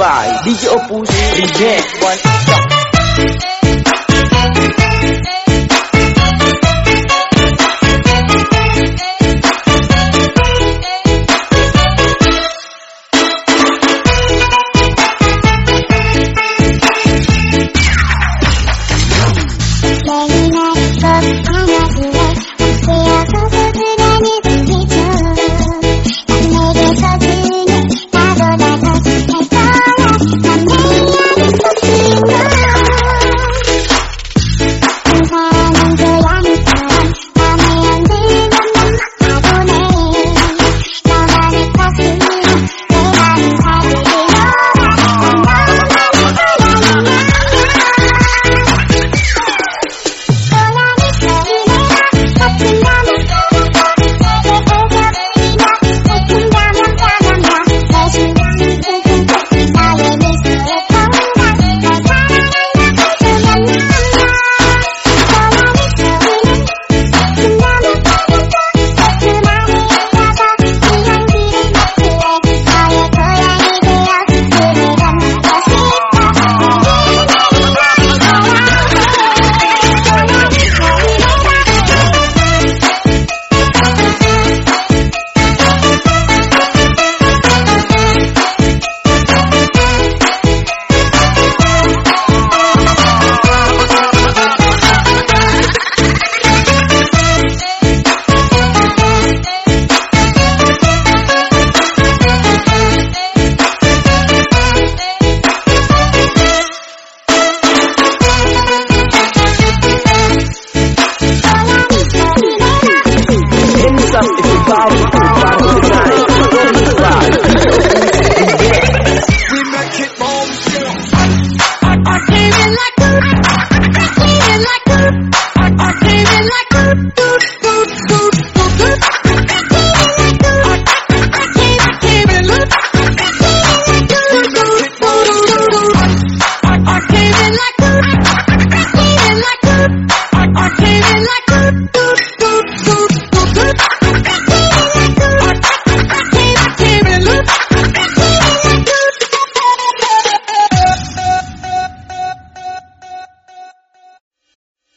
by DJ Opus Reject.